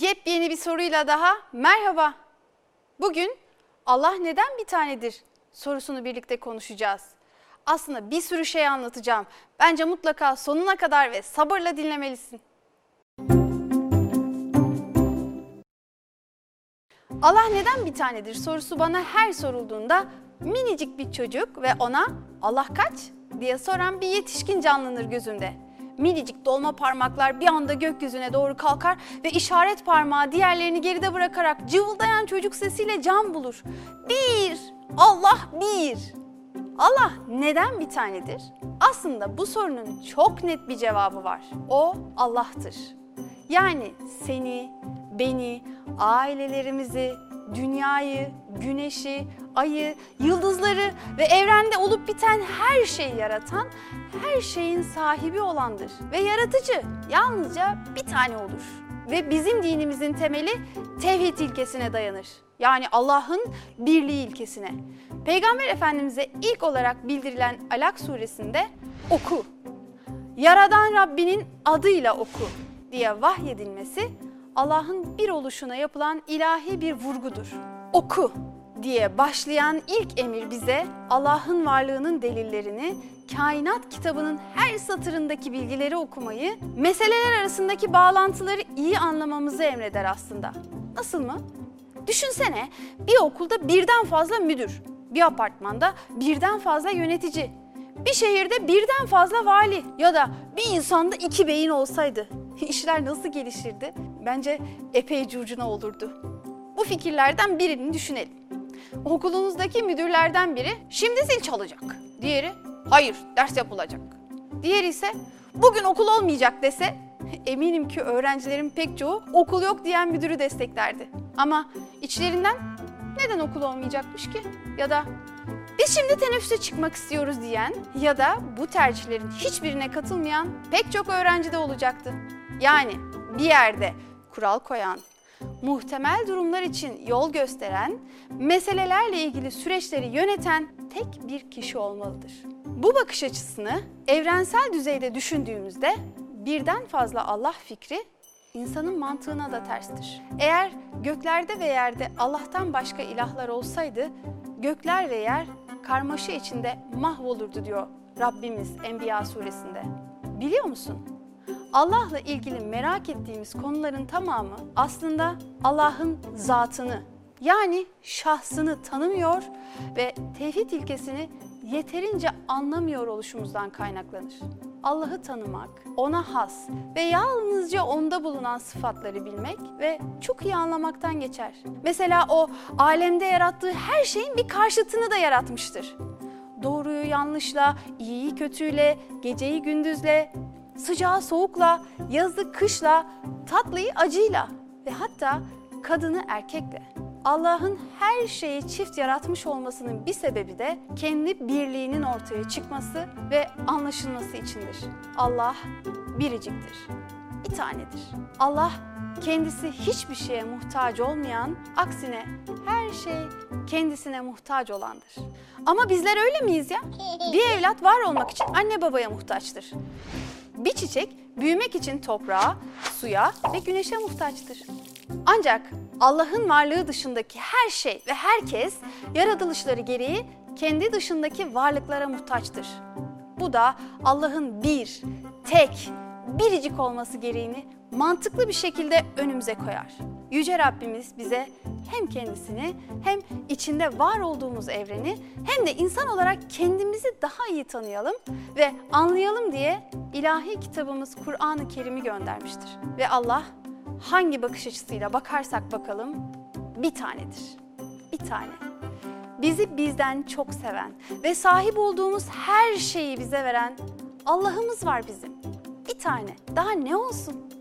Yepyeni bir soruyla daha merhaba. Bugün Allah neden bir tanedir sorusunu birlikte konuşacağız. Aslında bir sürü şey anlatacağım. Bence mutlaka sonuna kadar ve sabırla dinlemelisin. Allah neden bir tanedir sorusu bana her sorulduğunda minicik bir çocuk ve ona Allah kaç diye soran bir yetişkin canlanır gözümde. Minicik dolma parmaklar bir anda gökyüzüne doğru kalkar ve işaret parmağı diğerlerini geride bırakarak cıvıldayan çocuk sesiyle can bulur. Bir, Allah bir. Allah neden bir tanedir? Aslında bu sorunun çok net bir cevabı var. O Allah'tır. Yani seni, beni, ailelerimizi, dünyayı, güneşi, ayı, yıldızları ve evrende olup biten her şeyi yaratan, her şeyin sahibi olandır. Ve yaratıcı yalnızca bir tane olur. Ve bizim dinimizin temeli tevhid ilkesine dayanır. Yani Allah'ın birliği ilkesine. Peygamber Efendimiz'e ilk olarak bildirilen Alak suresinde oku. Yaradan Rabbinin adıyla oku diye vahyedilmesi Allah'ın bir oluşuna yapılan ilahi bir vurgudur. Oku diye başlayan ilk emir bize Allah'ın varlığının delillerini, kainat kitabının her satırındaki bilgileri okumayı, meseleler arasındaki bağlantıları iyi anlamamızı emreder aslında. Nasıl mı? Düşünsene bir okulda birden fazla müdür, bir apartmanda birden fazla yönetici, bir şehirde birden fazla vali ya da bir insanda iki beyin olsaydı işler nasıl gelişirdi? Bence epey curcuna olurdu. Bu fikirlerden birini düşünelim. Okulunuzdaki müdürlerden biri şimdi zil çalacak. Diğeri hayır ders yapılacak. Diğeri ise bugün okul olmayacak dese eminim ki öğrencilerin pek çoğu okul yok diyen müdürü desteklerdi. Ama içlerinden neden okul olmayacakmış ki? Ya da biz şimdi teneffüse çıkmak istiyoruz diyen ya da bu tercihlerin hiçbirine katılmayan pek çok öğrenci de olacaktı. Yani bir yerde kural koyan, muhtemel durumlar için yol gösteren, meselelerle ilgili süreçleri yöneten tek bir kişi olmalıdır. Bu bakış açısını evrensel düzeyde düşündüğümüzde birden fazla Allah fikri insanın mantığına da terstir. Eğer göklerde ve yerde Allah'tan başka ilahlar olsaydı gökler ve yer karmaşa içinde mahvolurdu diyor Rabbimiz Enbiya suresinde. Biliyor musun? Allah'la ilgili merak ettiğimiz konuların tamamı aslında Allah'ın zatını yani şahsını tanımıyor ve tevhid ilkesini yeterince anlamıyor oluşumuzdan kaynaklanır. Allah'ı tanımak, ona has ve yalnızca onda bulunan sıfatları bilmek ve çok iyi anlamaktan geçer. Mesela o alemde yarattığı her şeyin bir karşıtını da yaratmıştır. Doğruyu yanlışla, iyiyi kötüyle, geceyi gündüzle, sıcağı soğukla, yazı kışla, tatlıyı acıyla ve hatta kadını erkekle. Allah'ın her şeyi çift yaratmış olmasının bir sebebi de kendi birliğinin ortaya çıkması ve anlaşılması içindir. Allah biriciktir, bir tanedir. Allah kendisi hiçbir şeye muhtaç olmayan, aksine her şey kendisine muhtaç olandır. Ama bizler öyle miyiz ya? Bir evlat var olmak için anne babaya muhtaçtır. Bir çiçek büyümek için toprağa, suya ve güneşe muhtaçtır. Ancak Allah'ın varlığı dışındaki her şey ve herkes yaratılışları gereği kendi dışındaki varlıklara muhtaçtır. Bu da Allah'ın bir, tek, biricik olması gereğini mantıklı bir şekilde önümüze koyar. Yüce Rabbimiz bize hem kendisini hem içinde var olduğumuz evreni hem de insan olarak kendimizi daha iyi tanıyalım ve anlayalım diye ilahi kitabımız Kur'an-ı Kerim'i göndermiştir. Ve Allah hangi bakış açısıyla bakarsak bakalım bir tanedir. Bir tane. Bizi bizden çok seven ve sahip olduğumuz her şeyi bize veren Allah'ımız var bizim. Bir tane. Daha ne olsun?